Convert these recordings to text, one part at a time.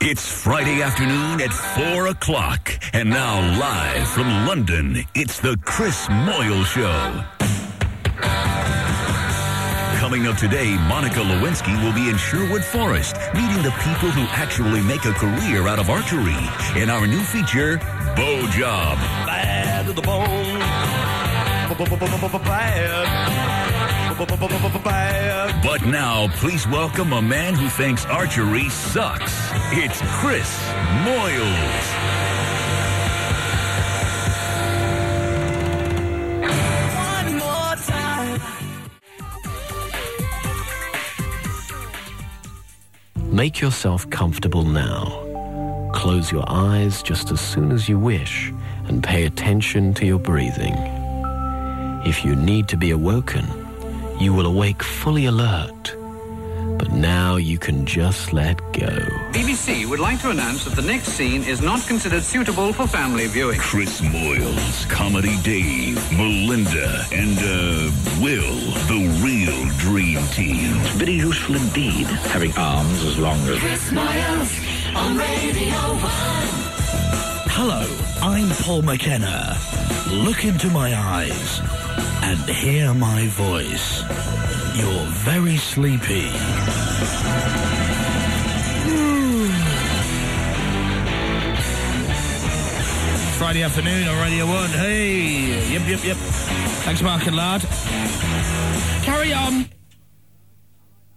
It's Friday afternoon at 4 o'clock. And now, live from London, it's the Chris Moyles Show. Coming up today, Monica Lewinsky will be in Sherwood Forest, meeting the people who actually make a career out of archery in our new feature, Bow Job. Bad to the bone. Bad. But now, please welcome a man who thinks archery sucks. It's Chris Moyles. Make yourself comfortable now. Close your eyes just as soon as you wish and pay attention to your breathing. If you need to be awoken, you will awake fully alert. But now you can just let go. BBC would like to announce that the next scene is not considered suitable for family viewing. Chris Moyles, Comedy Dave, Melinda, and, uh, Will, the real dream team. It's Very useful indeed, having arms as long as... Chris Moyles on Radio 1. Hello, I'm Paul McKenna. Look into my eyes and hear my voice. You're very sleepy. Friday afternoon on Radio 1. Hey, yep, yep, yep. Thanks, Mark and Lard. Carry on.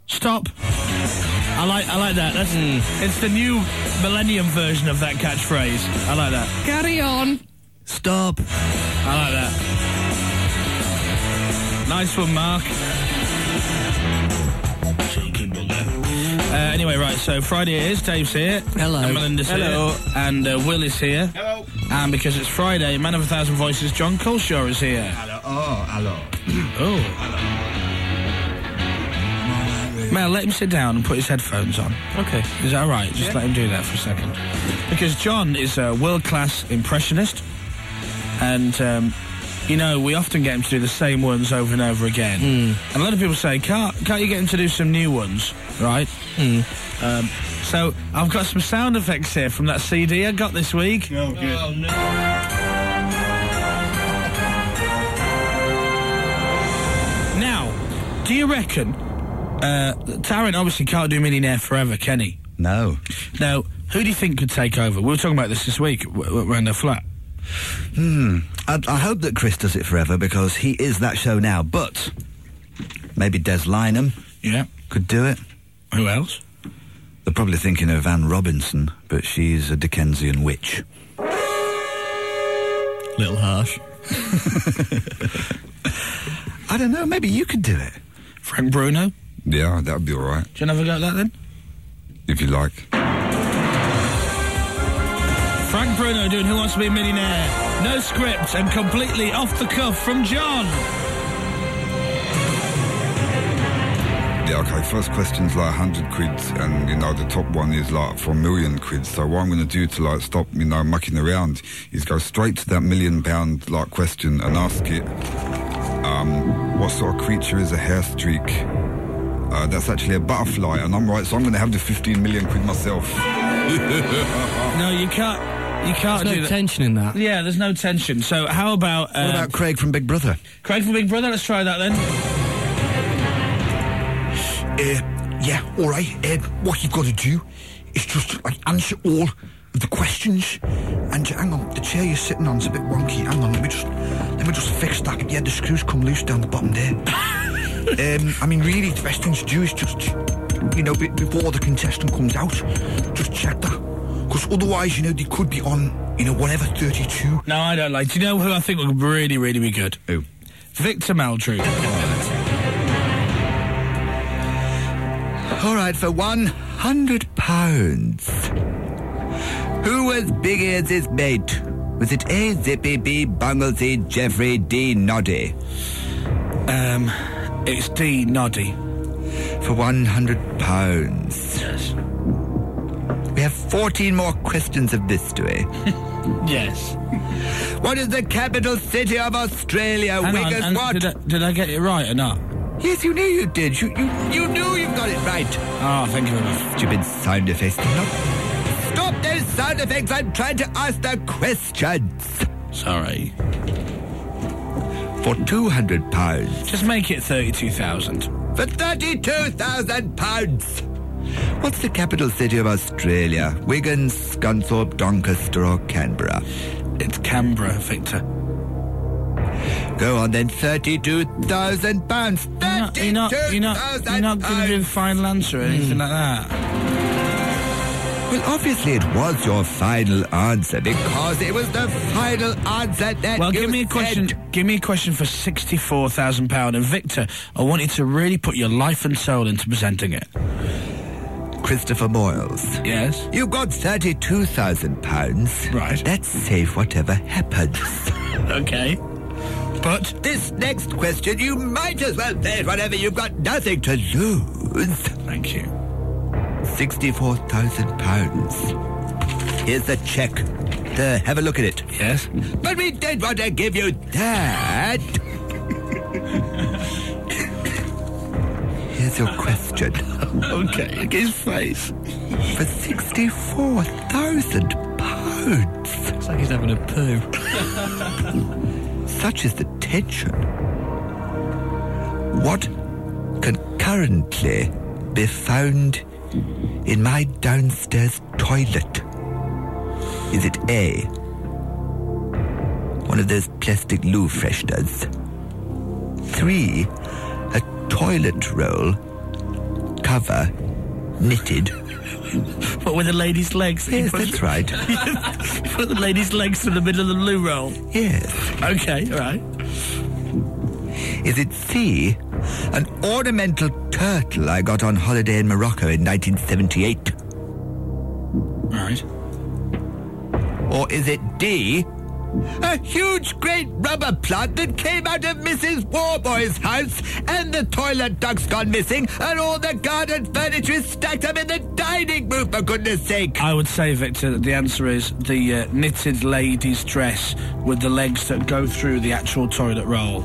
Stop. I like I like that. That's hmm. it's the new millennium version of that catchphrase. I like that. Carry on. Stop. I like that. Nice one, Mark. Uh, anyway, right, so Friday it is. Dave's here. Hello. And Melinda's Hello. here. And uh, Will is here. Hello. And because it's Friday, man of a thousand voices, John Culshaw is here. Hello. Oh, hello. Oh. Mel, let him sit down and put his headphones on. Okay. Is that all right? Just let him do that for a second. Because John is a world-class impressionist, and um, you know we often get him to do the same ones over and over again. And a lot of people say, "Can't can't you get him to do some new ones?" Right? Um, so I've got some sound effects here from that CD I got this week. Oh, good. Now, do you reckon uh, Tarrant obviously can't do Millionaire forever, can he? No. Now, who do you think could take over? We were talking about this this week w- w- around the flat. Hmm. I, I hope that Chris does it forever because he is that show now. But maybe Des Lynam Yeah. could do it. Who else? They're probably thinking of Anne Robinson, but she's a Dickensian witch. Little harsh. I don't know. Maybe you could do it. Frank Bruno. Yeah, that'd be all right, Do you want to have a go at that then? if you like. Bruno doing Who Wants to Be a Millionaire. No script and completely off the cuff from John. Yeah, okay, first question's like 100 quid, and, you know, the top one is like for a million quid. So what I'm going to do to, like, stop, you know, mucking around is go straight to that million pound, like, question and ask it, um, what sort of creature is a hair streak? Uh, that's actually a butterfly, and I'm right, so I'm going to have the 15 million quid myself. No, you can't. You can't There's do no that. tension in that. Yeah, there's no tension. So how about, uh, What about Craig from Big Brother? Craig from Big Brother? Let's try that then. Uh, yeah, all right. Uh, what you've got to do is just like answer all of the questions. And hang on, the chair you're sitting on's a bit wonky. Hang on, let me just let me just fix that. Yeah, the screws come loose down the bottom there. um, I mean, really, the best thing to do is just, you know, be, before the contestant comes out, just check that. Because otherwise, you know, they could be on, you know, whatever 32. No, I don't like. Do you know who I think would really, really be good? Who? Victor Meldrew. All right, for one hundred pounds. Who was Big Ears' mate? Was it A. Zippy, B. Bungle, C. Jeffrey, D. Noddy? Um, it's D. Noddy. For one hundred pounds. Yes. Have 14 more questions of this mystery. Yes. What is the capital city of Australia? Hang Wiggers, and what? Did I, did I get it right or not? Yes, you knew you did. You, you, you knew you got it right. Oh, thank you very much. Stupid sound effects. Stop, stop those sound effects. I'm trying to ask the questions. Sorry. For 200 pounds. Just make it 32,000. For 32,000 pounds. What's the capital city of Australia? Wigan, Scunthorpe, Doncaster, or Canberra? It's Canberra, Victor. Go on then, 32,000 pounds. You're not, you're going to do the final answer or anything hmm. like that. Well, obviously it was your final answer because it was the final answer that Well, give me a said. question. Give me a question for sixty-four thousand pound, and Victor, I want you to really put your life and soul into presenting it. Christopher Moyles. Yes. You've got thirty-two thousand pounds. Right. That's safe whatever happens. Okay. But this next question, you might as well say it whenever you've got nothing to lose. Thank you. Sixty-four thousand pounds. Here's the check. There, have a look at it. Yes. But we don't want to give you that. Your question. okay. Look his face. For sixty-four thousand pounds. It's like he's having a poo. Such is the tension. What can currently be found in my downstairs toilet? Is it A? One of those plastic loo fresheners. Three, toilet roll, cover, knitted. What with the lady's legs? Yes, put- that's right. Put the lady's legs to the middle of the loo roll. Yes. Okay. All right. Is it C, an ornamental turtle I got on holiday in Morocco in 1978? Right. Or is it D, a huge great rubber plant that came out of Mrs. Warboys' house and the toilet duct's gone missing and all the garden furniture is stacked up in the dining room for goodness sake? I would say, Victor, that the answer is the uh, knitted lady's dress with the legs that go through the actual toilet roll.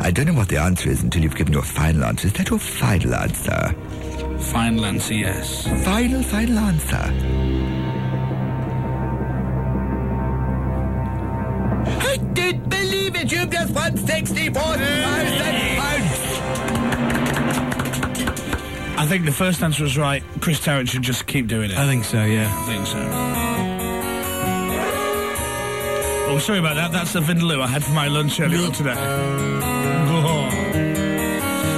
I don't know what the answer is until you've given your final answer. Is that your final answer? Final answer, yes. Final, final answer. I didn't believe it! You've just won 64,000 pounds! I think the first answer was right. Chris Tarrant should just keep doing it. I think so, yeah. I think so. Oh, sorry about that. That's the vindaloo I had for my lunch earlier on today.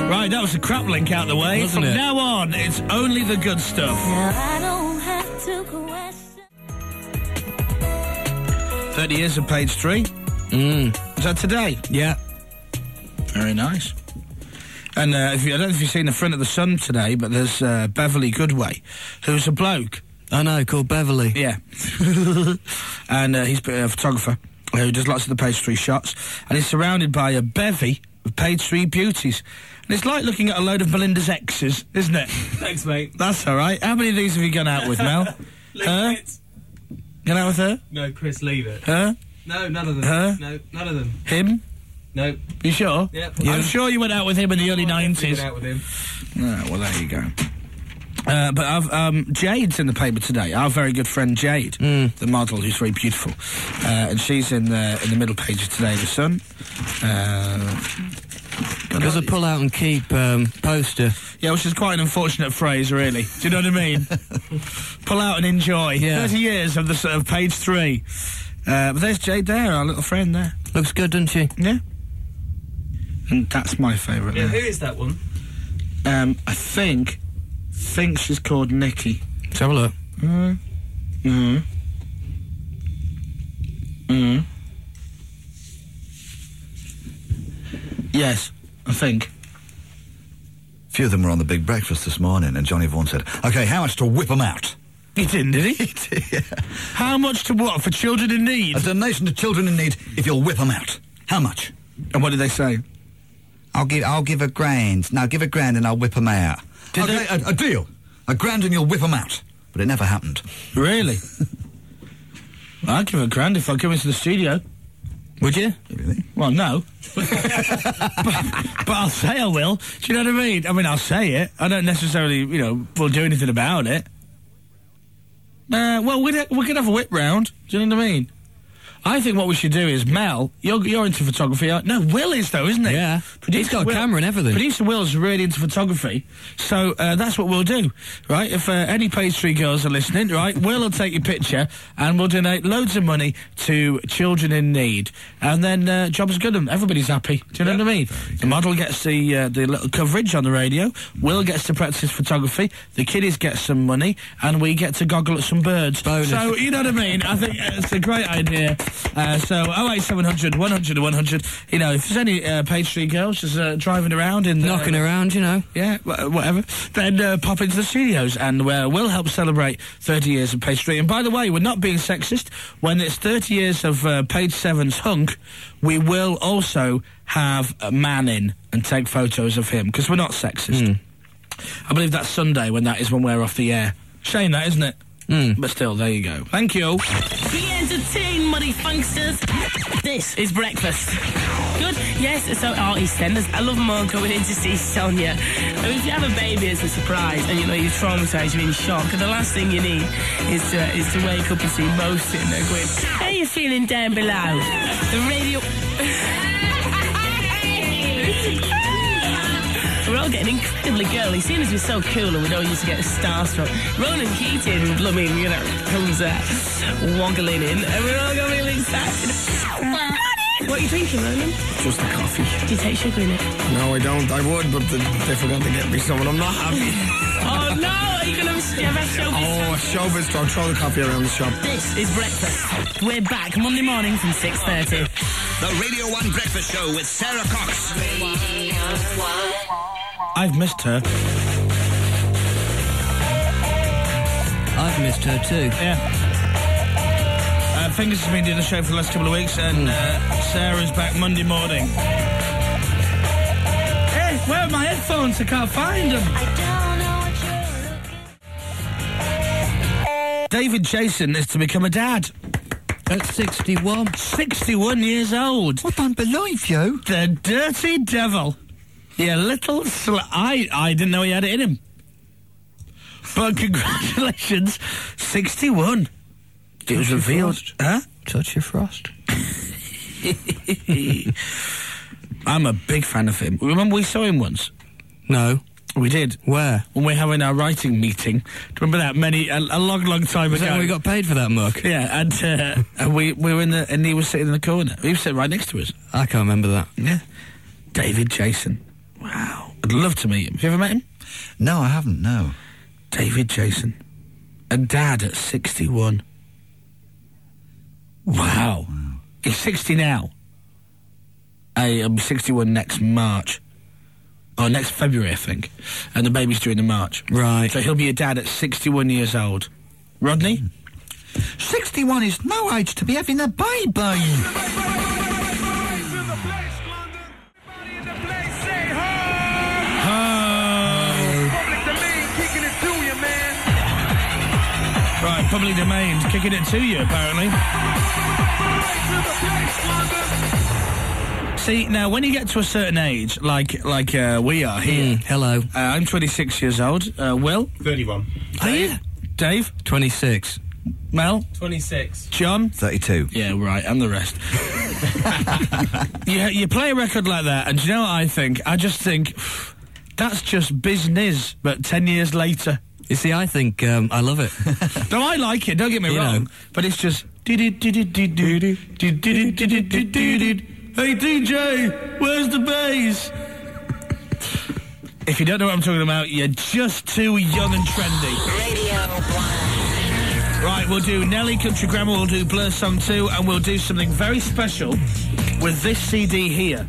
Right, that was the crap link out the way. Wasn't From it? now on, it's only the good stuff. I don't have to question. 30 years of page three. Mm. Is that today? Yeah. Very nice. And uh, if you, I don't know if you've seen the front of the Sun today, but there's uh, Beverley Goodway, who's a bloke. I know, called Beverley. Yeah. and uh, he's a photographer who does lots of the three shots. And he's surrounded by a bevy of page three beauties. And it's like looking at a load of Melinda's exes, isn't it? Thanks, mate. That's all right. How many of these have you gone out with, Mel? Leave huh? Gone out with her? No, Chris, leave it. Her? No, none of them. Huh? No, none of them. Him? No. You sure? Yep. I'm sure you went out with him in the early I've 90s. been out with him. Oh, well, there you go. Uh, but I've, um, Jade's in the paper today. Our very good friend Jade, the model, who's very beautiful, uh, and she's in the in the middle pages today. The Sun. Uh, Because a pull out and keep um, poster. yeah, which is quite an unfortunate phrase, really. Do you know what I mean? Pull out and enjoy. Yeah. Thirty years of the sort of page three. Uh, but there's Jade there, our little friend there. Looks good, doesn't she? Yeah. And that's my favourite. Yeah, there. who is that one? Um, I think, think she's called Nikki. Let's have a look. Mm. Mm. Mm. Yes, I think. few of them were on the big breakfast this morning, and Johnny Vaughan said, "Okay, how much to whip them out?" He didn't, did he? How much to what for children in need? A donation to children in need if you'll whip them out. How much? And what did they say? I'll give, I'll give a grand. Now give a grand and I'll whip them out. Did okay, a, a deal. A grand and you'll whip them out. but it never happened. Really? I'd give a grand if I come into the studio. Would you? Really? Well, no. but, but I'll say I will. Do you know what I mean? I mean, I'll say it. I don't necessarily, you know, will do anything about it. Uh, well, we could have a whip round. Do you know what I mean? I think what we should do is Mel. You're, you're into photography. aren't- No, Will is though, isn't he? Yeah. He's got a Will- camera and everything. Producer Will's really into photography, so uh, that's what we'll do, right? If uh, any pastry girls are listening, right, Will will take your picture and we'll donate loads of money to children in need, and then uh, job's good and everybody's happy. Do you know what I mean? The model gets the uh, the little coverage on the radio. Will gets to practice photography. The kiddies get some money, and we get to goggle at some birds. Bonus. So you know what I mean? I think uh, it's a great idea. Uh, so 08700 100 100. You know, if there's any uh, pastry girls just uh, driving around in the, Knocking around, you know. yeah, wha- whatever. Then uh, pop into the studios and uh, we'll help celebrate 30 years of Page 3. And by the way, we're not being sexist. When it's 30 years of uh, Page seven's hunk, we will also have a man in and take photos of him because we're not sexist. I believe that's Sunday when that is when we're off the air. Shame that, isn't it? Mm. But still, there you go. Thank you. Be entertained, muddy funksters. This is breakfast. Good? Yes, so our EastEnders. I love Mo going in to see Sonia. I mean, if you have a baby as a surprise and you know you're traumatized, you're in shock, and the last thing you need is to, is to wake up and see Mo sitting there going, How you feeling down below? The radio. We're all getting incredibly girly, seeing as we're so cool and we don't used to get starstruck. Ronan Keating, blooming, you know, comes uh, waggling in, and we're all going really excited. What are you drinking, Ronan? Just a coffee. Do you take sugar in it? No, I don't. I would, but the, they forgot to get me some, and I'm not happy. Oh no! Are you gonna have, you have a showbiz? oh, showbiz, I'll throw the coffee around the shop. This is breakfast. We're back Monday morning from six thirty. The Radio 1 Breakfast Show with Sara Cox. I've missed her. I've missed her too. Yeah. Uh, Fingers has been doing the show for the last couple of weeks, and uh, Sarah's back Monday morning. Hey, where are my headphones? I can't find them. David Jason is to become a dad. At 61. 61 years old. I don't believe you. The dirty devil. You little sl- I, I didn't know he had it in him. But congratulations, 61. It was revealed. frost. Huh? Touch of Frost. I'm a big fan of him. Remember we saw him once? No. We did. Where? When we were having our writing meeting. Do you remember that many, a, a long, long time Was ago? that we got paid for that muck? Yeah, and, uh, and we, we were in the, and he was sitting in the corner. He was sitting right next to us. I can't remember that. Yeah. David Jason. Wow. I'd love to meet him. Have you ever met him? No, I haven't. No. David Jason. A dad at 61. Wow. He's 60 now. I, I'm 61 next March. Oh, next February, I think. And the baby's due in March. Right. So he'll be a dad at 61 years old. Rodney? Hmm. 61 is no age to be having a baby. Public domain, kicking it to you, apparently. See, now, when you get to a certain age, like like uh, we are here, Mm, hello. uh, I'm 26 years old. Uh, Will? 31. Dave? Dave? 26. Mel? 26. John? 32. Yeah, right, and the rest. you, you play a record like that, and do you know what I think? I just think that's just business, but 10 years later. You see, I think um, I love it. No, I like it, don't get me You wrong, know. but it's just. Hey DJ, where's the bass? If you don't know what I'm talking about, you're just too young and trendy. Right, we'll do Nelly Country Grammar, we'll do Blur Song 2, and we'll do something very special with this CD here.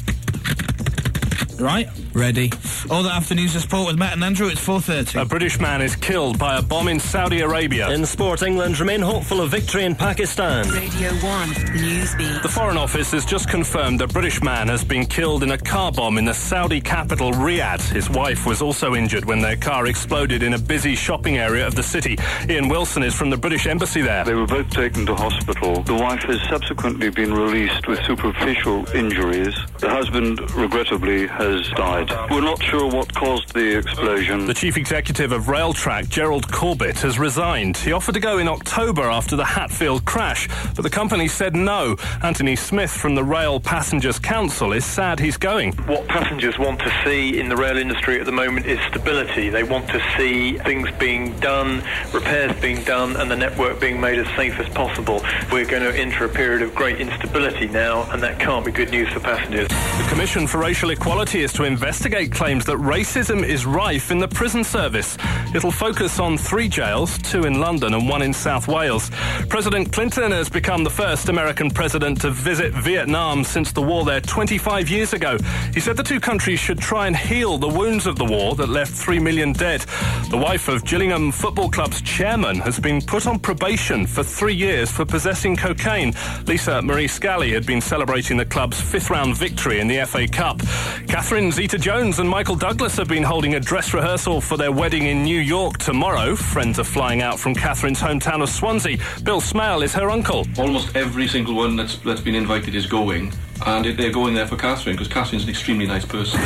Right? Ready. All the afternoons of sport with Matt and Andrew. It's 4.30. A British man is killed by a bomb in Saudi Arabia. In sport, England remain hopeful of victory in Pakistan. Radio 1 Newsbeat. The Foreign Office has just confirmed a British man has been killed in a car bomb in the Saudi capital, Riyadh. His wife was also injured when their car exploded in a busy shopping area of the city. Ian Wilson is from the British Embassy there. They were both taken to hospital. The wife has subsequently been released with superficial injuries. The husband, regrettably, has died. We're not sure what caused the explosion. The chief executive of Railtrack, Gerald Corbett, has resigned. He offered to go in October after the Hatfield crash, but the company said no. Anthony Smith from the Rail Passengers Council is sad he's going. What passengers want to see in the rail industry at the moment is stability. They want to see things being done, repairs being done, and the network being made as safe as possible. We're going to enter a period of great instability now, and that can't be good news for passengers. The Commission for Racial Equality is to investigate claims that racism is rife in the prison service. It'll focus on three jails, two in London and one in South Wales. President Clinton has become the first American president to visit Vietnam since the war there 25 years ago. He said the two countries should try and heal the wounds of the war that left three million dead. The wife of Gillingham Football Club's chairman has been put on probation for three years for possessing cocaine. Lisa Marie Scally had been celebrating the club's fifth round victory in the FA Cup. Catherine Zeta Jones and Michael Douglas have been holding a dress rehearsal for their wedding in New York tomorrow. Friends are flying out from Catherine's hometown of Swansea. Bill Smale is her uncle. Almost every single one that's, that's been invited is going. And they're going there for Catherine because Catherine's an extremely nice person.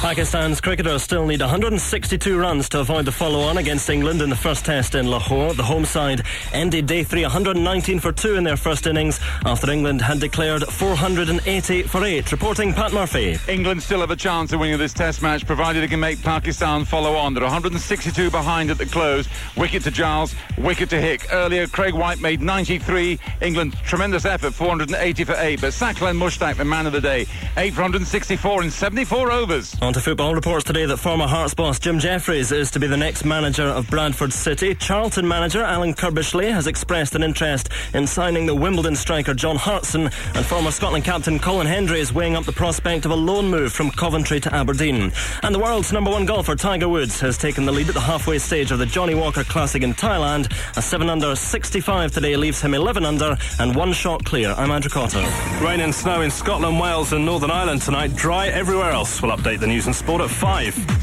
Pakistan's cricketers still need 162 runs to avoid the follow-on against England in the first test in Lahore. The home side ended day three 119 for two in their first innings after England had declared 480 for eight. Reporting Pat Murphy. England still have a chance of winning this test match provided it can make Pakistan follow on. They're 162 behind at the close. Wicket to Giles, wicket to Hick. Earlier, Craig White made 93. England, tremendous effort, 480 for eight. But Saqlain Mushtaq, the man of the day, 8 for 164 in 74 overs. On to football reports today that former Hearts boss Jim Jefferies is to be the next manager of Bradford City. Charlton manager Alan Curbishley has expressed an interest in signing the Wimbledon striker John Hartson, and former Scotland captain Colin Hendry is weighing up the prospect of a loan move from Coventry to Aberdeen. And the world's number one golfer Tiger Woods has taken the lead at the halfway stage of the Johnnie Walker Classic in Thailand. A 7 under 65 today leaves him 11 under and one shot clear. I'm Andrew Cotter. Rain and snow in Scotland, Wales, and Northern Ireland tonight. Dry everywhere else. We'll update the news and sport at 5.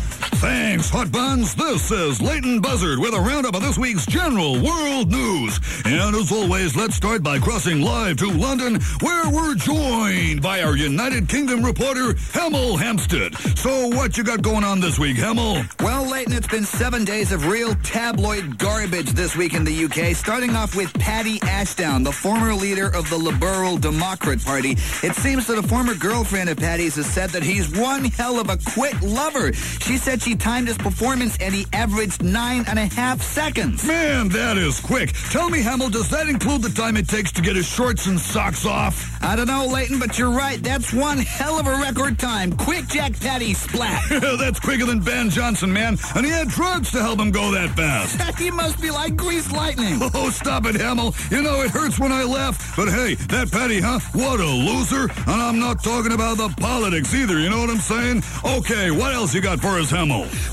Thanks, Hot Buns. This is Leighton Buzzard with a roundup of this week's general world news. And as always, let's start by crossing live to London, where we're joined by our United Kingdom reporter, Hemel Hempstead. So, what you got going on this week, Hemel? Well, Leighton, it's been seven days of real tabloid garbage this week in the UK, starting off with Paddy Ashdown, the former leader of the Liberal Democrat Party. It seems that a former girlfriend of Paddy's has said that he's one hell of a quick lover. She said she timed his performance and he averaged nine and a half seconds. Man, that is quick. Tell me, Hemel, does that include the time it takes to get his shorts and socks off? I don't know, Leighton, but you're right. That's one hell of a record time. Quick Jack Paddy splat. That's quicker than Ben Johnson, man. And he had drugs to help him go that fast. he must be like greased lightning. Oh, stop it, Hemel. You know, it hurts when I laugh. But hey, that Paddy, huh? What a loser. And I'm not talking about the politics either, you know what I'm saying? Okay, what else you got for us,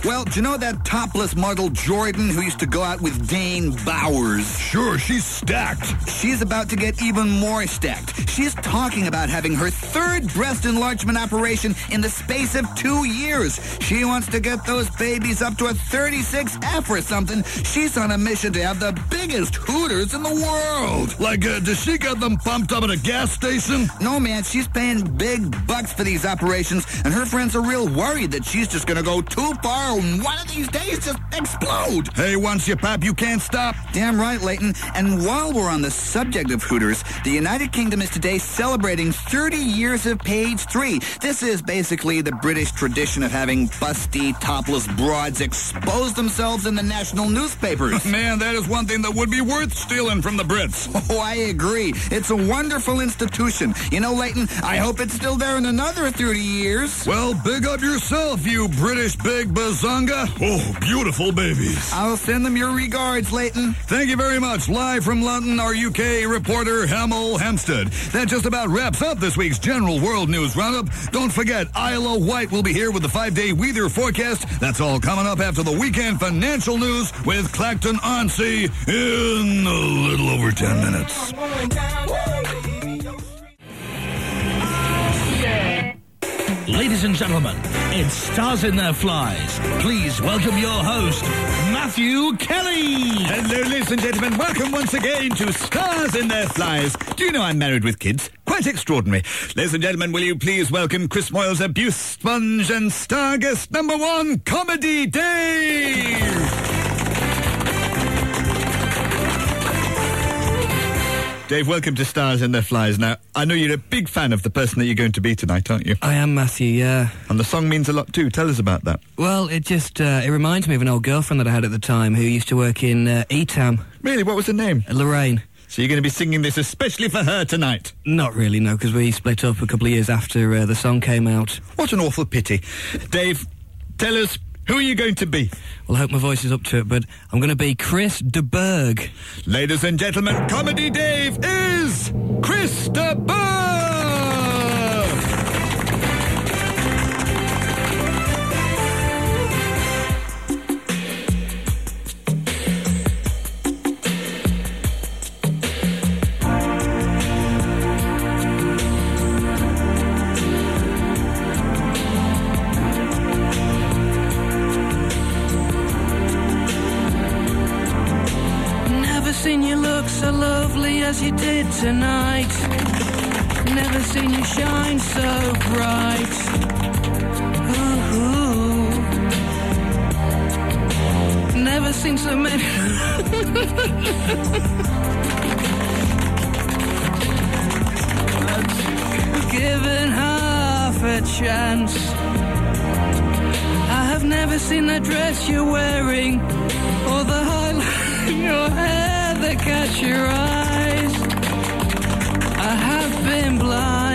Well, do you know that topless model Jordan who used to go out with Dane Bowers? Sure, she's stacked. She's about to get even more stacked. She's talking about having her third breast enlargement operation in the space of two years. She wants to get those babies up to a 36F or something. She's on a mission to have the biggest hooters in the world. Like, uh, does she get them pumped up at a gas station? No, man, she's paying big bucks for these operations, and her friends are real worried that she's just gonna go too far and one of these days just explode. Hey, once you pop, you can't stop. Damn right, Leighton. And while we're on the subject of hooters, the United Kingdom is today celebrating 30 years of page three. This is basically the British tradition of having busty, topless broads expose themselves in the national newspapers. Man, that is one thing that would be worth stealing from the Brits. Oh, I agree. It's a wonderful institution. You know, Leighton, I hope it's still there in another 30 years. Well, big up yourself, you British big Big Bazonga. Oh, beautiful babies. I'll send them your regards, Leighton. Thank you very much. Live from London, our UK reporter, Hemel Hempstead. That just about wraps up this week's General World News Roundup. Don't forget, Isla White will be here with the five-day weather forecast. That's all coming up after the weekend financial news with Clacton-on-Sea in a little over 10 minutes. Ladies and gentlemen, it's Stars in Their Flies. Please welcome your host, Matthew Kelly. Hello, ladies and gentlemen. Welcome once again to Stars in Their Flies. Do you know I'm married with kids? Quite extraordinary. Ladies and gentlemen, will you please welcome Chris Moyle's abuse sponge and star guest number one, Comedy Dave. Dave, welcome to Stars and Their Flies. Now, I know you're a big fan of the person that you're going to be tonight, aren't you? I am Matthew, yeah. And the song means a lot too. Tell us about that. Well, it just uh, it reminds me of an old girlfriend that I had at the time who used to work in uh, ETAM. Really? What was her name? Lorraine. So you're going to be singing this especially for her tonight? Not really, no, because we split up a couple of years after uh, the song came out. What an awful pity. Dave, tell us who are you going to be? Well, I hope my voice is up to it, but I'm going to be Chris de Burgh. Ladies and gentlemen, Comedy Dave is Chris de seen you look so lovely as you did tonight. Never seen you shine so bright. Ooh. Never seen so many. Given half a chance. I have never seen that dress you're wearing, or the highlight in your hair that catch your eyes. I have been blind,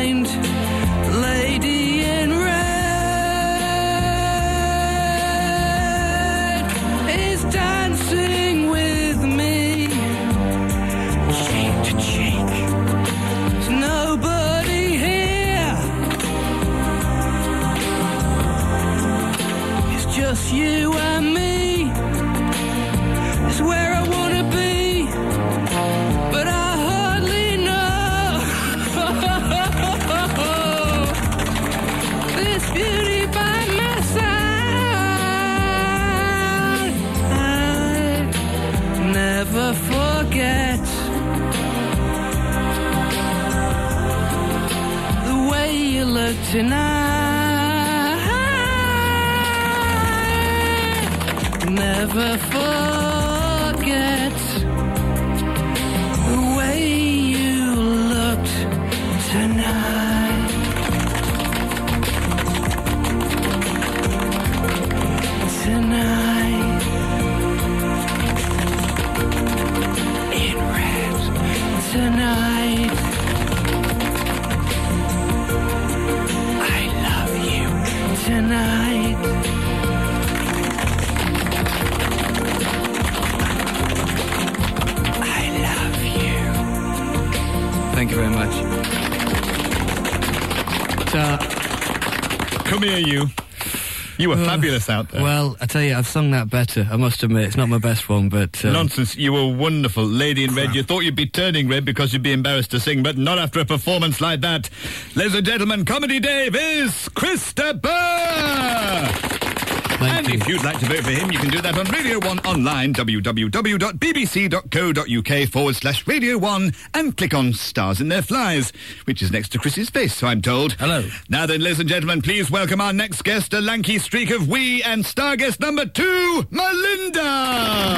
You were fabulous out there. Well, I tell you, I've sung that better. I must admit, it's not my best one, but um, Nonsense. You were wonderful. Lady in red, you thought you'd be turning red because you'd be embarrassed to sing, but not after a performance like that. Ladies and gentlemen, Comedy Dave is Christopher! And if you'd like to vote for him, you can do that on Radio 1 online, www.bbc.co.uk forward slash Radio 1, and click on Stars in Their Flies, which is next to Chris's face, so I'm told. Hello. Now then, ladies and gentlemen, please welcome our next guest, a lanky streak of wee and star guest number two, Melinda!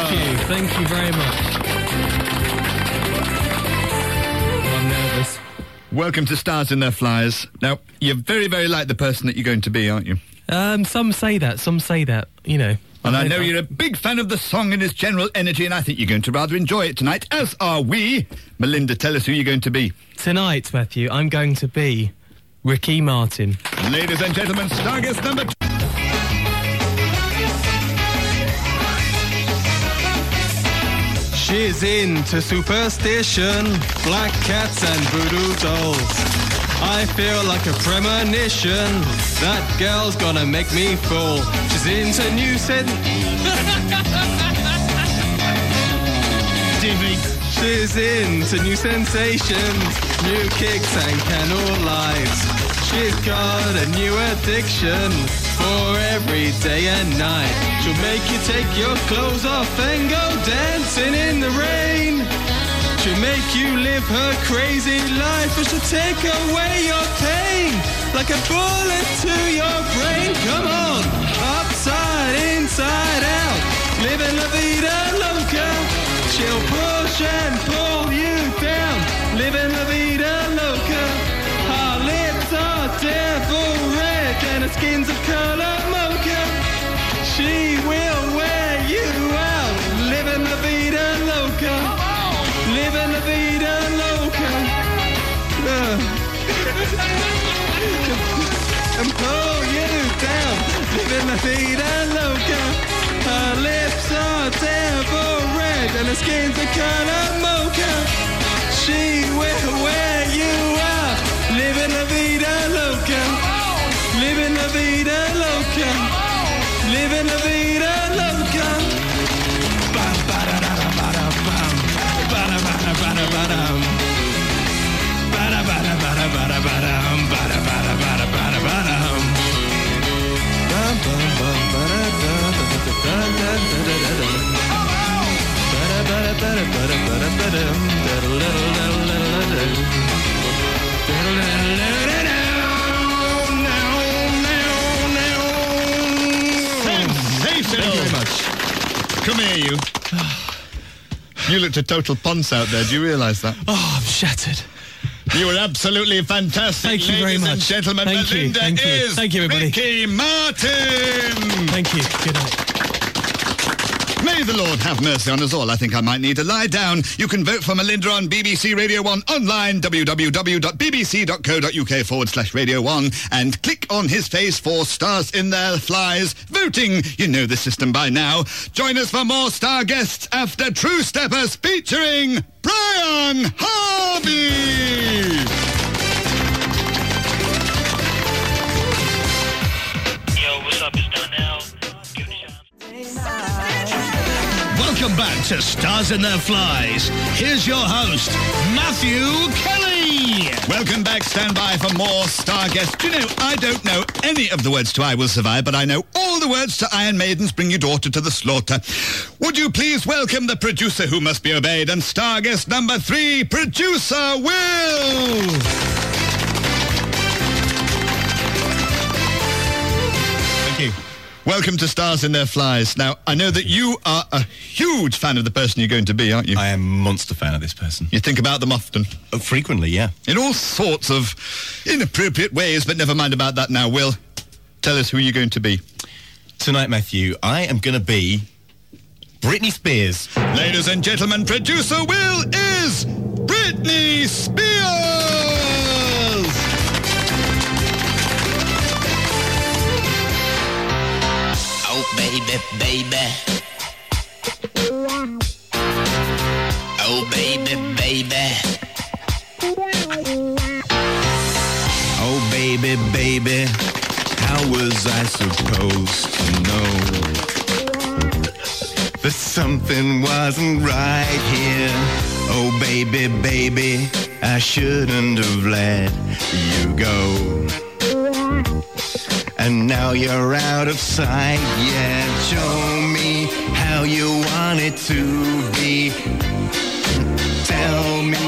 Thank you. Thank you very much. I'm nervous. Welcome to Stars in Their Flies. Now, you're very, very like the person that you're going to be, aren't you? Um, some say that. Some say that. You know. And I know you're a big fan of the song and its general energy, and I think you're going to rather enjoy it tonight, as are we. Melinda, tell us who you're going to be. Tonight, Matthew, I'm going to be Ricky Martin. Ladies and gentlemen, Stargate number two. She's into Superstition, Black Cats and Voodoo Dolls. I feel like a premonition. That girl's gonna make me fall. She's into new sen. She's into new sensations, new kicks and canal lights. She's got a new addiction for every day and night. She'll make you take your clothes off and go dancing in the rain. She'll make you live her crazy life, but she'll take away your pain like a bullet to your brain. Come on, upside, inside out, living la vida loca. She'll push and pull you down, living la vida loca. Her lips are devil red and her skin's of color mocha. She Oh, you down, living my feet loca. Her lips are devil red and her skin's a color mocha. She will wear you out, living la vida loca. Living la vida loca. Living la vida loca. Ba ba da da da ba da bam. Ba da ba da ba da ba da. Thank you very much. Come here, you. You looked a total ponce out there. Do you realise that? Oh, I'm shattered. You were absolutely fantastic. Thank you very ladies and much. gentlemen. Thank you, thank you. Thank you, everybody. Ricky Martin. Thank you. Good night. May the Lord have mercy on us all. I think I might need to lie down. You can vote for Melinda on BBC Radio 1 online, www.bbc.co.uk forward slash Radio 1, and click on his face for Stars in Their Flies. Voting, you know the system by now. Join us for more star guests after Truesteppers featuring Brian Harvey. Welcome back to Stars in Their Flies. Here's your host, Matthew Kelly. Welcome back. Stand by for more star guests. You know, I don't know any of the words to I Will Survive, but I know all the words to Iron Maiden's Bring Your Daughter to the Slaughter. Would you please welcome the producer who must be obeyed and star guest number three, producer Will. Welcome to Stars in Their Flies. Now, I know that you are a huge fan of the person you're going to be, aren't you? I am a monster fan of this person. You think about them often? Uh, frequently, yeah. In all sorts of inappropriate ways, but never mind about that now. Will, tell us who you're going to be. Tonight, Matthew, I am going to be Britney Spears. Ladies and gentlemen, producer Will is Britney Spears! Baby, baby, I shouldn't have let you go. And now you're out of sight, yeah. Show me how you want it to be. Tell me.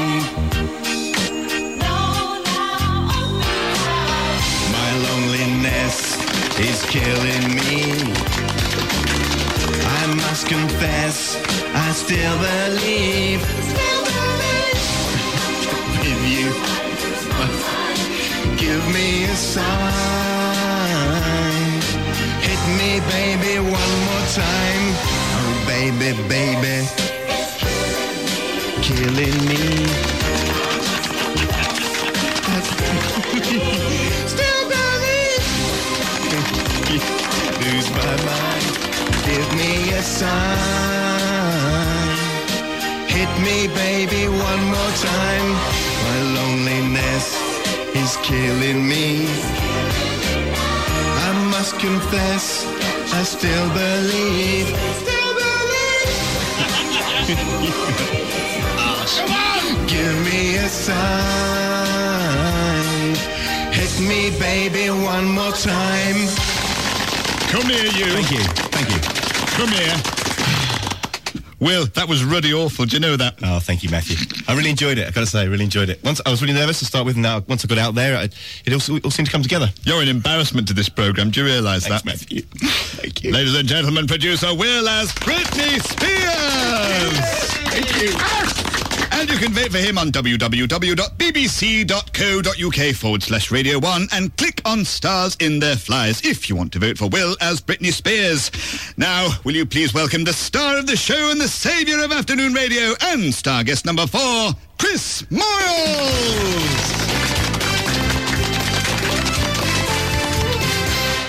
My loneliness is killing me. I must confess, I still believe. Me a sign. Hit me, baby, one more time. Oh, baby, baby, killing me. Still believe. Lose my mind. Give me a sign. Hit me, baby, one more time. My loneliness killing me. I must confess, I still believe. Still believe. Give me a sign. Hit me, baby, one more time. Come here, you. Thank you. Thank you. Come here. Will, that was ruddy awful. Do you know that? Oh, thank you, Matthew. I really enjoyed it. I've got to say, I really enjoyed it. Once I was really nervous to start with, and now once I got out there, I, it all, all seemed to come together. You're an embarrassment to this program. Do you realise that? Matthew. Thank you. Ladies and gentlemen, producer Will as Britney Spears. Thank you. And you can vote for him on www.bbc.co.uk forward slash Radio 1 and click on Stars in Their Flies if you want to vote for Will as Britney Spears. Now, will you please welcome the star of the show and the saviour of afternoon radio and star guest number four, Chris Moyles.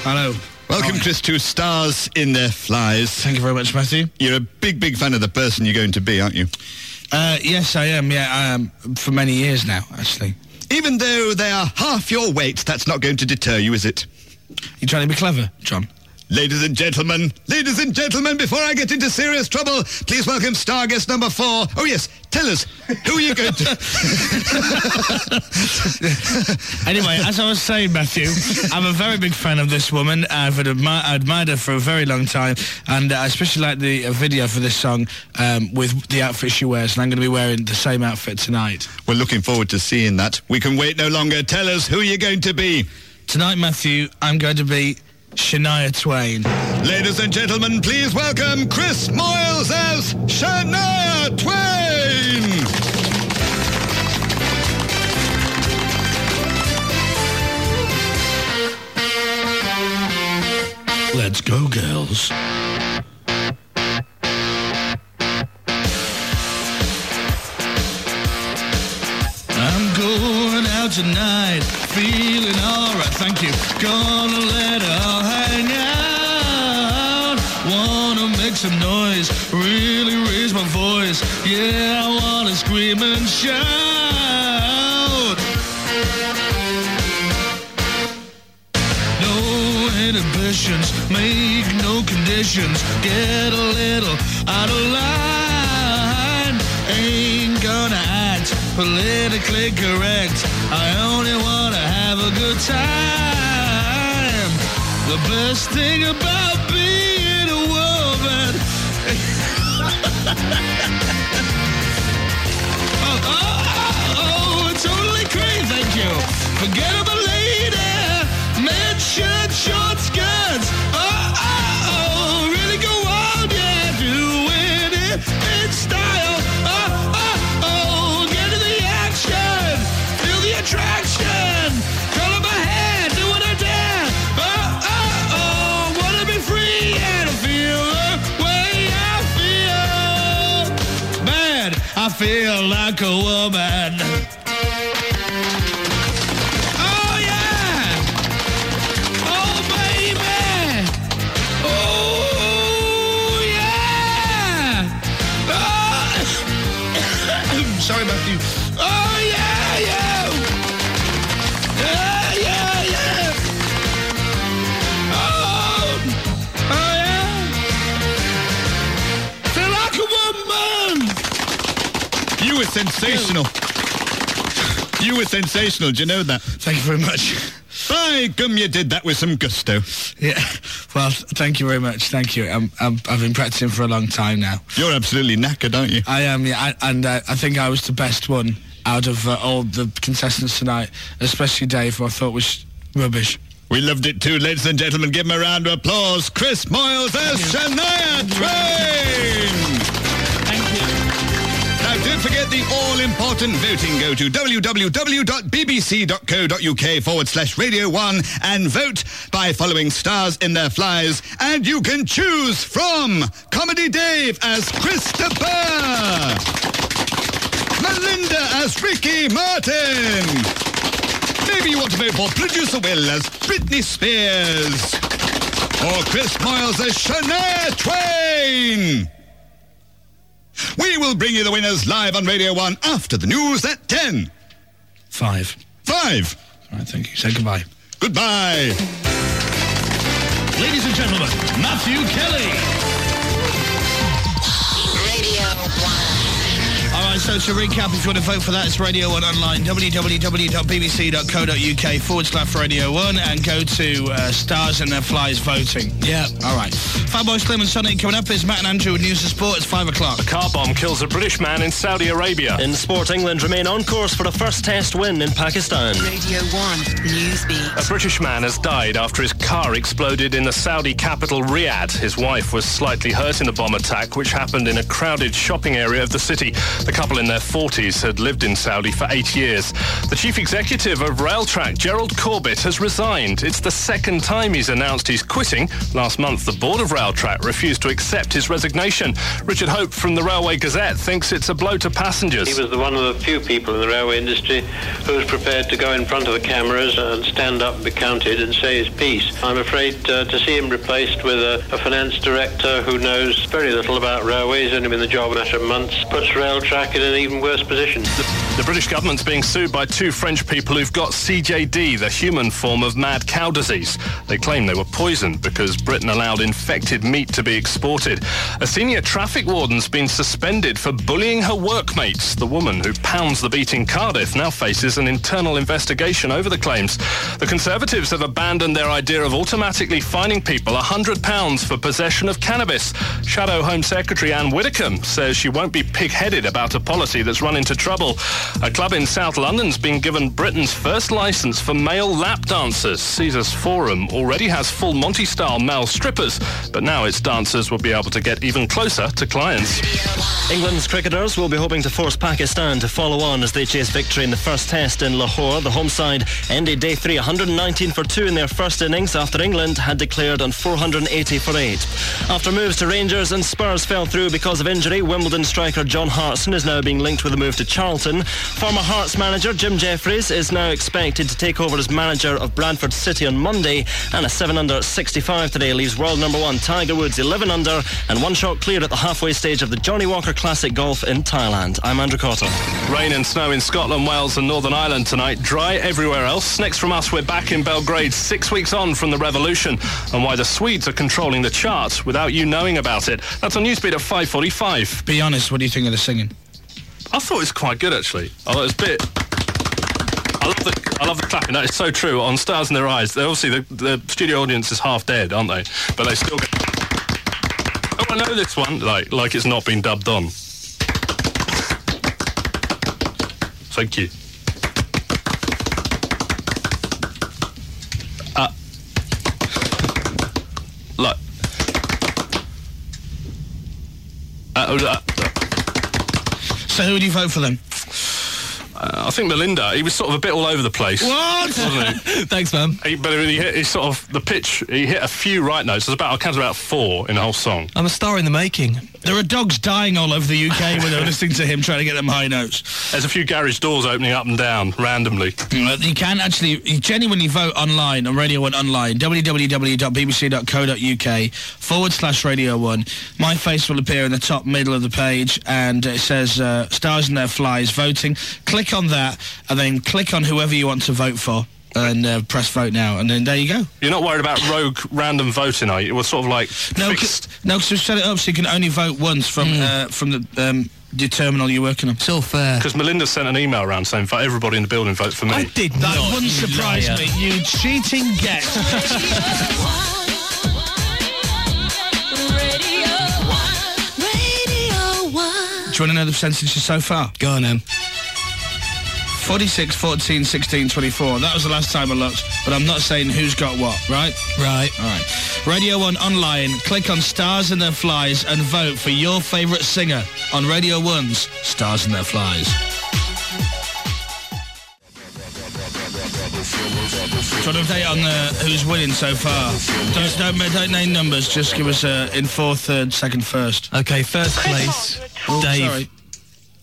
Hello. Welcome, Chris, to Stars in Their Flies. Thank you very much, Matthew. You're a big, big fan of the person you're going to be, aren't you? Uh, yes, I am. Yeah, I am for many years now, actually. Even though they are half your weight, that's not going to deter you, is it? You trying to be clever, John? Ladies and gentlemen, ladies and gentlemen, before I get into serious trouble, please welcome star guest number four. Oh yes, tell us, who are you going to... anyway, as I was saying, Matthew, I'm a very big fan of this woman. I've admi- admired her for a very long time, and uh, I especially like the uh, video for this song um, with the outfit she wears, and I'm going to be wearing the same outfit tonight. We're looking forward to seeing that. We can wait no longer. Tell us who you're going to be. Tonight, Matthew, I'm going to be Shania Twain. Ladies and gentlemen, please welcome Chris Moyles as Shania Twain. Let's go, girls. I'm going out tonight, feeling alright, thank you. Gonna let it all hang out. Wanna make some noise, really raise my voice. Yeah, I wanna scream and shout. No inhibitions, make no conditions. Get a little out of line. Ain't gonna act politically correct. I only wanna have a good time. The best thing about being a woman. oh, oh, oh, totally crazy, thank you. Forget about lady, men shirt, short feel like a woman. Sensational. You were sensational. Do you know that? Thank you very much. By gum, you did that with some gusto. Yeah. Well, thank you very much. Thank you. I'm, I'm, I've been practicing for a long time now. You're absolutely knackered, aren't you? I am, yeah. I, and uh, I think I was the best one out of uh, all the contestants tonight, especially Dave, who I thought was rubbish. We loved it too, ladies and gentlemen. Give him a round of applause. Chris Moyles as Shania Twain. Don't forget the all-important voting. Go to www.bbc.co.uk forward slash Radio 1 and vote by following stars in their flies. And you can choose from Comedy Dave as Chris de Burgh, Melinda as Ricky Martin. Maybe you want to vote for Producer Will as Britney Spears. Or Chris Moyles as Shania Twain. We will bring you the winners live on Radio 1 after the news at 10. Five. Five. All right, thank you. Say goodbye. Goodbye. Ladies and gentlemen, Matthew Kelly. So to recap, if you want to vote for that, it's Radio 1 online, www.bbc.co.uk forward slash Radio 1, and go to uh, Stars and Their Flies voting. Yeah. All right. Fatboy Slim and Sonic coming up is Matt and Andrew with News and Sport. It's 5 o'clock. A car bomb kills a British man in Saudi Arabia. In sport, England remain on course for a first test win in Pakistan. Radio 1 Newsbeat. A British man has died after his car exploded in the Saudi capital Riyadh. His wife was slightly hurt in the bomb attack, which happened in a crowded shopping area of the city. The couple in their 40s had lived in Saudi for eight years. The chief executive of Railtrack, Gerald Corbett, has resigned. It's the second time he's announced he's quitting. Last month, the board of Railtrack refused to accept his resignation. Richard Hope from the Railway Gazette thinks it's a blow to passengers. He was one of the few people in the railway industry who was prepared to go in front of the cameras and stand up be counted and say his piece. I'm afraid uh, to see him replaced with a, a finance director who knows very little about railways, only been in the job a matter of months, puts Railtrack in an even worse position. The British government's being sued by two French people who've got CJD, the human form of mad cow disease. They claim they were poisoned because Britain allowed infected meat to be exported. A senior traffic warden's been suspended for bullying her workmates. The woman who pounds the beat in Cardiff now faces an internal investigation over the claims. The Conservatives have abandoned their idea of automatically fining people £100 for possession of cannabis. Shadow Home Secretary Ann Widdecombe says she won't be pig-headed about a policy that's run into trouble. A club in South London's been given Britain's first licence for male lap dancers. Caesars Forum already has full Monty-style male strippers, but now its dancers will be able to get even closer to clients. England's cricketers will be hoping to force Pakistan to follow on as they chase victory in the first test in Lahore. The home side ended day three 119 for two in their first innings after England had declared on 480 for eight. After moves to Rangers and Spurs fell through because of injury, Wimbledon striker John Hartson is now being linked with a move to Charlton. Former Hearts manager Jim Jefferies is now expected to take over as manager of Bradford City on Monday, and a 7 under 65 today leaves world number one Tiger Woods 11 under and one shot clear at the halfway stage of the Johnnie Walker Classic Golf in Thailand. I'm Andrew Cotter. Rain and snow in Scotland, Wales and Northern Ireland tonight. Dry everywhere else. Next from us, we're back in Belgrade six weeks on from the revolution and why the Swedes are controlling the charts without you knowing about it. That's on Newsbeat at 5.45. Be honest, what do you think of the singing? I thought it was quite good, actually. I thought it was a bit... I love the I love the clapping. That is so true. On Stars in Their Eyes, they obviously the, the studio audience is half dead, aren't they? But they still. Get... Oh, I know this one. Like like it's not been dubbed on. Thank you. Uh, like. Uh, uh, So who would you vote for then? Uh, I think Melinda. He was sort of a bit all over the place. What? Thanks, man. He, but he hit he sort of the pitch. He hit a few right notes. There's about I counted about four in the whole song. I'm a star in the making. There are dogs dying all over the UK when they're listening to him trying to get them high notes. There's a few garage doors opening up and down randomly. Uh, You can actually you genuinely vote online on Radio 1 online, www.bbc.co.uk forward slash Radio 1. My face will appear in the top middle of the page and it says uh, Stars and Their Flies voting. Click on that and then click on whoever you want to vote for and uh, press vote now and then there you go. You're not worried about rogue random voting, are you? It was sort of like No, fixed. cause, no, because we've set it up so you can only vote once from uh, from the um, the terminal you're working on. It's all fair. Because Melinda sent an email around saying, "For everybody in the building, vote for me." I did That not. wouldn't surprise liar. me, you cheating get. Do you want to know the percentages so far? Go on, then. 46, 14, 16, 24. That was the last time I looked, but I'm not saying who's got what, right? Right. All right. Radio 1 online, click on Stars and Their Flies and vote for your favourite singer on Radio 1's Stars and Their Flies. Do you want to update on uh, who's winning so far? Don't, don't, don't name numbers, just give us uh, in fourth, third, second, first. Okay, first place, Oh, Dave. Sorry.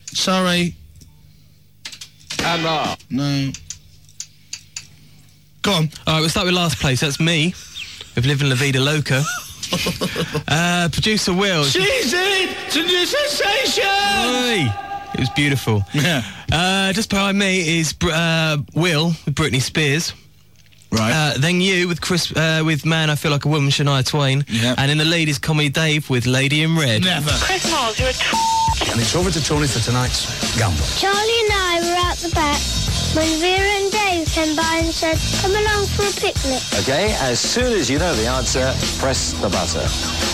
Sorry. Anna. No. Go on. All right, we'll start with last place. That's me, with Living La Vida Loca. Uh, producer Will. She's in to new sensation. Oi. It was beautiful. Yeah. Uh, just behind me is Br- uh, Will with Britney Spears. Right. Uh, then you with Chris uh, with Man I Feel Like a Woman, Shania Twain. Yeah. And in the lead is Comedy Dave with Lady in Red. Never. Chris Moyles, you're a t- And it's over to Tony for tonight's gamble. Charlie and I were out the back when Vera and Dave came by and said, come along for a picnic. Okay, as soon as you know the answer, press the buzzer.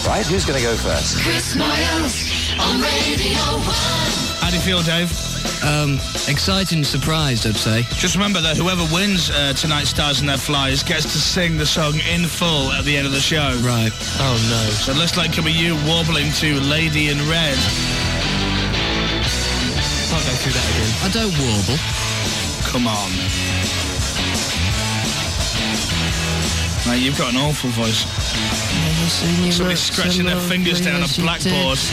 Right, who's going to go first? Chris Moyles on Radio 1. How do you feel, Dave? Um, excited and surprised, I'd say. Just remember that whoever wins uh, tonight's Stars and Their Flies gets to sing the song in full at the end of the show. Right. Oh no. So it looks like it could be you warbling to Lady in Red. Can't go through that again. I don't warble. Come on. Mate, you've got an awful voice. Somebody's scratching their fingers down a blackboard.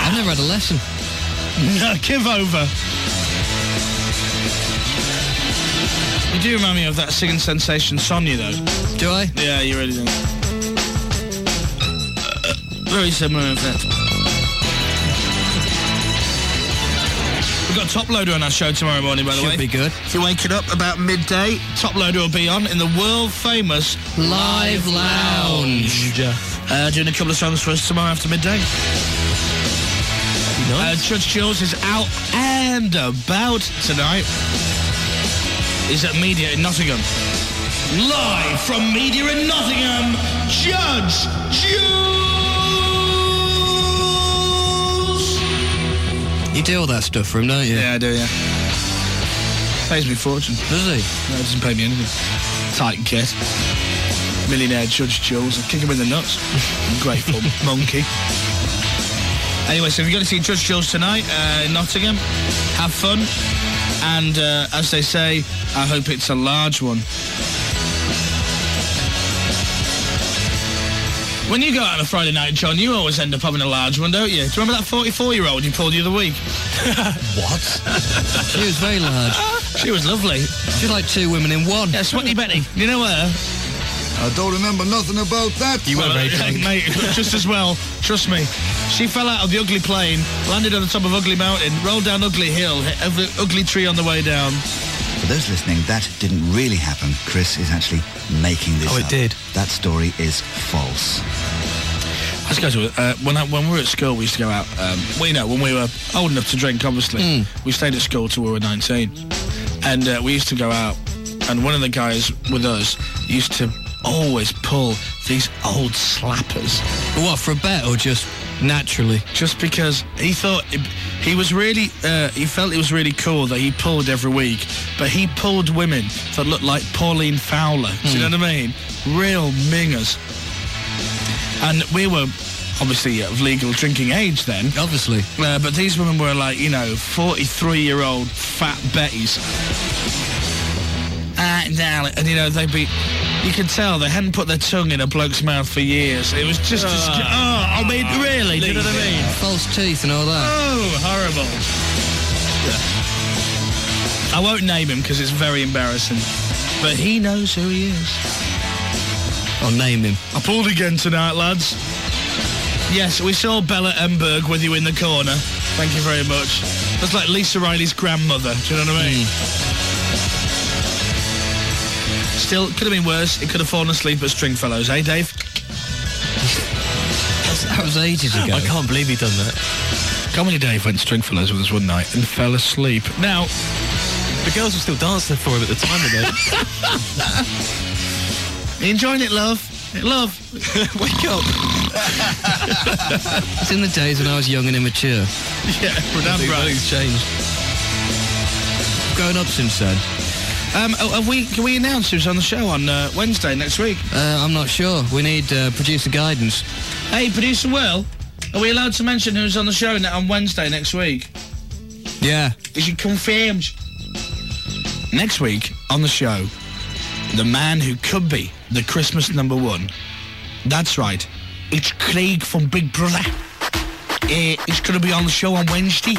I've never had a lesson. No, give over. You do remind me of that singing sensation Sonia, though. Do I? Yeah, you really do. Very similar, in fact. We've got Toploader on our show tomorrow morning, by the Should way. be good. If you're waking up about midday, Toploader will be on in the world famous Live Lounge. Uh, doing a couple of songs for us tomorrow after midday. Uh, Judge Jules is out and about tonight. Is at Media in Nottingham. Live from Media in Nottingham, Judge Jules! You do all that stuff for him, don't you? Yeah, I do, yeah. Pays me a fortune. Does he? No, it doesn't pay me anything. Tight kit. Millionaire Judge Jules. I kick him in the nuts. Grateful monkey. Anyway, so if you're going to see Judge Jules tonight uh, in Nottingham, have fun. And uh, as they say, I hope it's a large one. When you go out on a Friday night, John, you always end up having a large one, don't you? Do you remember that 44-year-old you pulled the other week? what? She was very large. She was lovely. She's like two women in one. Yeah, Sweaty Betty. You know her? I don't remember nothing about that. You were very drunk. Mate, just as well. Trust me. She fell out of the ugly plane, landed on the top of Ugly Mountain, rolled down Ugly Hill, hit every ugly tree on the way down. For those listening, that didn't really happen. Chris is actually making this Oh, it up. did. That story is false. Let's go to it. Uh, when, I, when we were at school, we used to go out. Um, well, you know, when we were old enough to drink, obviously, we stayed at school till we were 19. And uh, we used to go out, and one of the guys with us used to always pull these old slappers. What, for a bet or just naturally? Just because he thought it, he was really, uh, he felt it was really cool that he pulled every week, but he pulled women that looked like Pauline Fowler. Do you know what I mean? Real mingers. And we were obviously of legal drinking age then. Obviously. Uh, but these women were like, you know, 43-year-old fat Bettys. Ah, darling. And, you know, they'd be... You could tell they hadn't put their tongue in a bloke's mouth for years. It was just... just oh, I mean, really? Do you know what I mean? False teeth and all that. Oh, horrible. I won't name him because it's very embarrassing. But he knows who he is. I'll name him. I pulled again tonight, lads. Yes, we saw Bella Emberg with you in the corner. Thank you very much. That's like Lisa Riley's grandmother. Do you know what I mean? Hmm. Still, could have been worse. It could have fallen asleep at Stringfellows, eh, Dave? That was ages ago. I can't believe he done that. Comedy Dave went to Stringfellows with us one night and fell asleep. Now, The girls were still dancing for him at the time, though. you enjoying it, love? Love, Wake up. It's in the days when I was young and immature. yeah, damn right. Nothing's changed. Grown up since then. Um, oh, have we, can we announce who's on the show on uh, Wednesday next week? Uh, I'm not sure. We need uh, producer guidance. Hey, producer Will, are we allowed to mention who's on the show on Wednesday next week? Yeah. Is it confirmed? Next week on the show, the man who could be the Christmas number one. That's right. It's Craig from Big Brother. Uh, he's going to be on the show on Wednesday.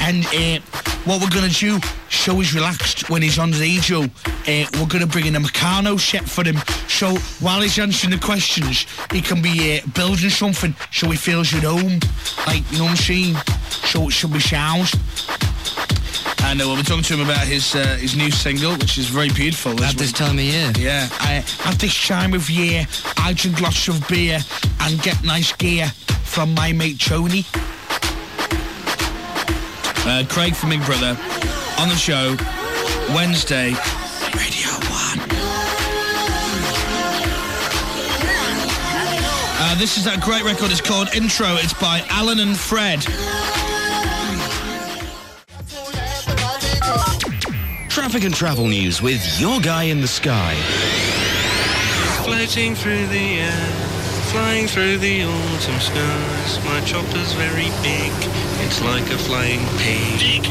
And uh, what we're going to do, show is relaxed when he's on radio. Uh, we're going to bring in a Meccano set for him. So while he's answering the questions, he can be uh, building something so he feels at home. Like, you know what I'm saying? So it should be sound. And uh, we'll be talking to him about his uh, his new single, which is very beautiful. At this time of year. Yeah. I, at this time of year, I drink lots of beer and get nice gear from my mate Tony. Uh, Craig from Big Brother on the show Wednesday. Radio 1. Uh, this is that great record. It's called Intro. It's by Alan and Fred. Traffic and travel news with your guy in the sky. Floating through the air, flying through the autumn skies. My chopper's very big, it's like a flying pig.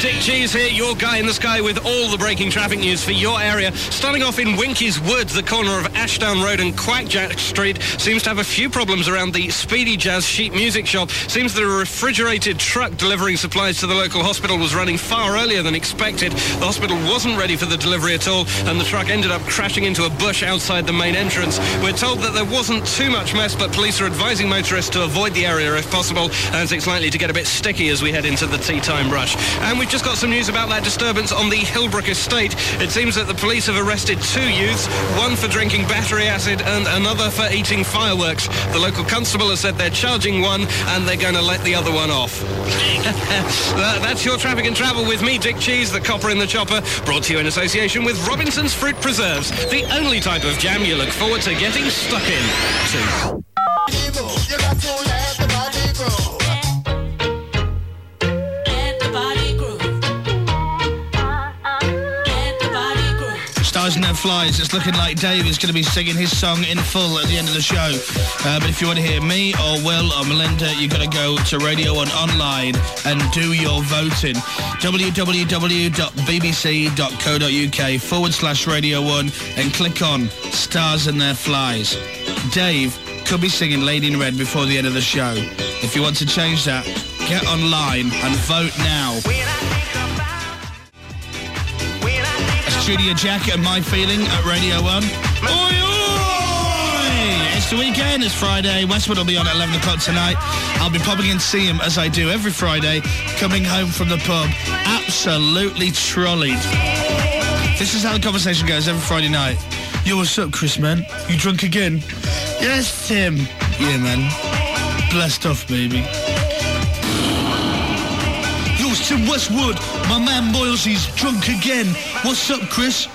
Dick Cheese here, your guy in the sky with all the breaking traffic news for your area. Starting off in Winky's Woods, the corner of Ashdown Road and Quackjack Street seems to have a few problems around the Speedy Jazz sheet music shop. Seems that a refrigerated truck delivering supplies to the local hospital was running far earlier than expected. The hospital wasn't ready for the delivery at all, and the truck ended up crashing into a bush outside the main entrance. We're told that there wasn't too much mess, but police are advising motorists to avoid the area if possible, as it's likely to get a bit sticky as we head into the tea time rush. And we've just got some news about that disturbance on the Hillbrook estate. It seems that the police have arrested two youths, one for drinking battery acid and another for eating fireworks. The local constable has said they're charging one and they're going to let the other one off. That's your traffic and travel with me, Dick Cheese, the copper in the chopper, brought to you in association with Robinson's Fruit Preserves, the only type of jam you look forward to getting stuck in. Stars in their flies. It's looking like Dave is going to be singing his song in full at the end of the show. Uh, but if you want to hear me or Will or Melinda, you've got to go to Radio 1 online and do your voting. www.bbc.co.uk forward slash Radio 1 and click on Stars and their flies. Dave could be singing Lady in Red before the end of the show. If you want to change that, get online and vote now. That's Julia and My Feeling at Radio 1. Oi, oi! It's the weekend, it's Friday. Westwood will be on at 11 o'clock tonight. I'll be popping in to see him as I do every Friday, coming home from the pub. Absolutely trolleyed. This is how the conversation goes every Friday night. Yo, what's up, Chris, man? You drunk again? Yes, Tim. Yeah, man. Blessed off, baby. Yo, it's Tim Westwood. My man Boylesy's drunk again. What's up, Chris?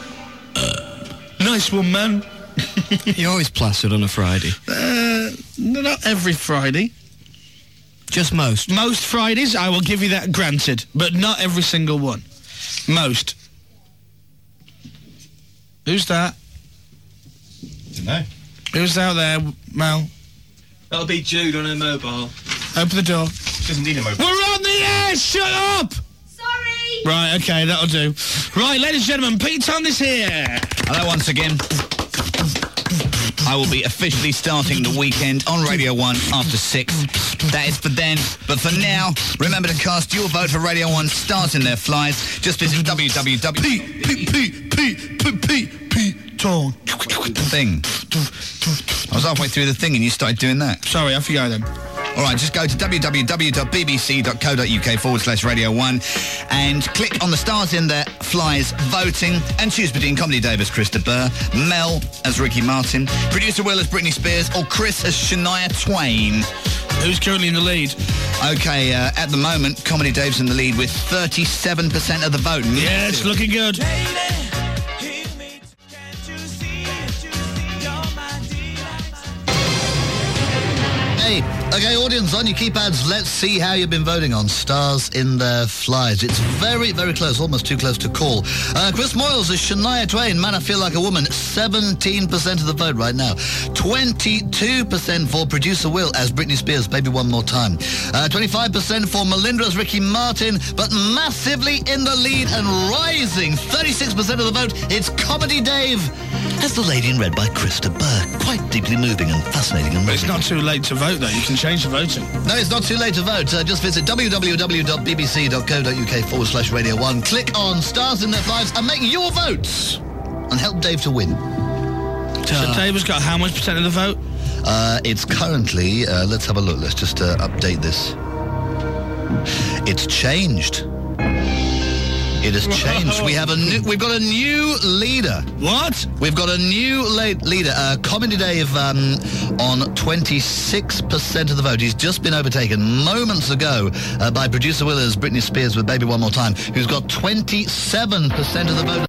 Uh, nice one, man. You're always plastered on a Friday. Uh, not every Friday. Just most. Most Fridays, I will give you that granted, but not every single one. Most. Who's that? No. Who's out there, Mel? That'll be Jude on her mobile. Open the door. She doesn't need a mobile. We're on the air! Shut up! Sorry! Right, okay, that'll do. Right, ladies and gentlemen, Pete Tong is here. Hello once again. I will be officially starting the weekend on Radio 1 after 6. That is for then. But for now, remember to cast your vote for Radio 1 starting Their Flies. Just visit www... Pete, Pete, Pete, Pete, Pete, Pete, Pete Thing. I was halfway through the thing and you started doing that. Sorry, I forgot them. All right, just go to www.bbc.co.uk forward slash Radio 1 and click on the stars in there, flies voting, and choose between Comedy Davis, as Chris de Burgh, Mel as Ricky Martin, producer Will as Britney Spears, or Chris as Shania Twain. Who's currently in the lead? Okay, uh, at the moment, Comedy Dave's in the lead with 37% of the vote. Yeah, it's looking good. Hey, okay, audience, on your keypads, let's see how you've been voting on Stars in Their Flies. It's very, very close, almost too close to call. Uh, Chris Moyles is Shania Twain, Man, I Feel Like a Woman, 17% of the vote right now. 22% for producer Will as Britney Spears, Baby One More Time. Uh, 25% for Melinda as Ricky Martin, but massively in the lead and rising. 36% of the vote, it's Comedy Dave as the lady in red by Chris de Burgh. quite deeply moving and fascinating. And it's not too late to vote, though. You can change the voting. No, it's not too late to vote. Uh, just visit www.bbc.co.uk forward slash Radio 1. Click on Stars in Their Flies and make your votes and help Dave to win. So Dave has got how much percent of the vote? Uh, it's currently, uh, let's have a look. Let's just uh, update this. It's changed. It has changed. We have a new, we've got a new leader. What? We've got a new la- leader. Uh, Comedy Dave um, on 26% of the vote. He's just been overtaken moments ago uh, by producer Willers, Britney Spears with Baby One More Time, who's got 27% of the vote.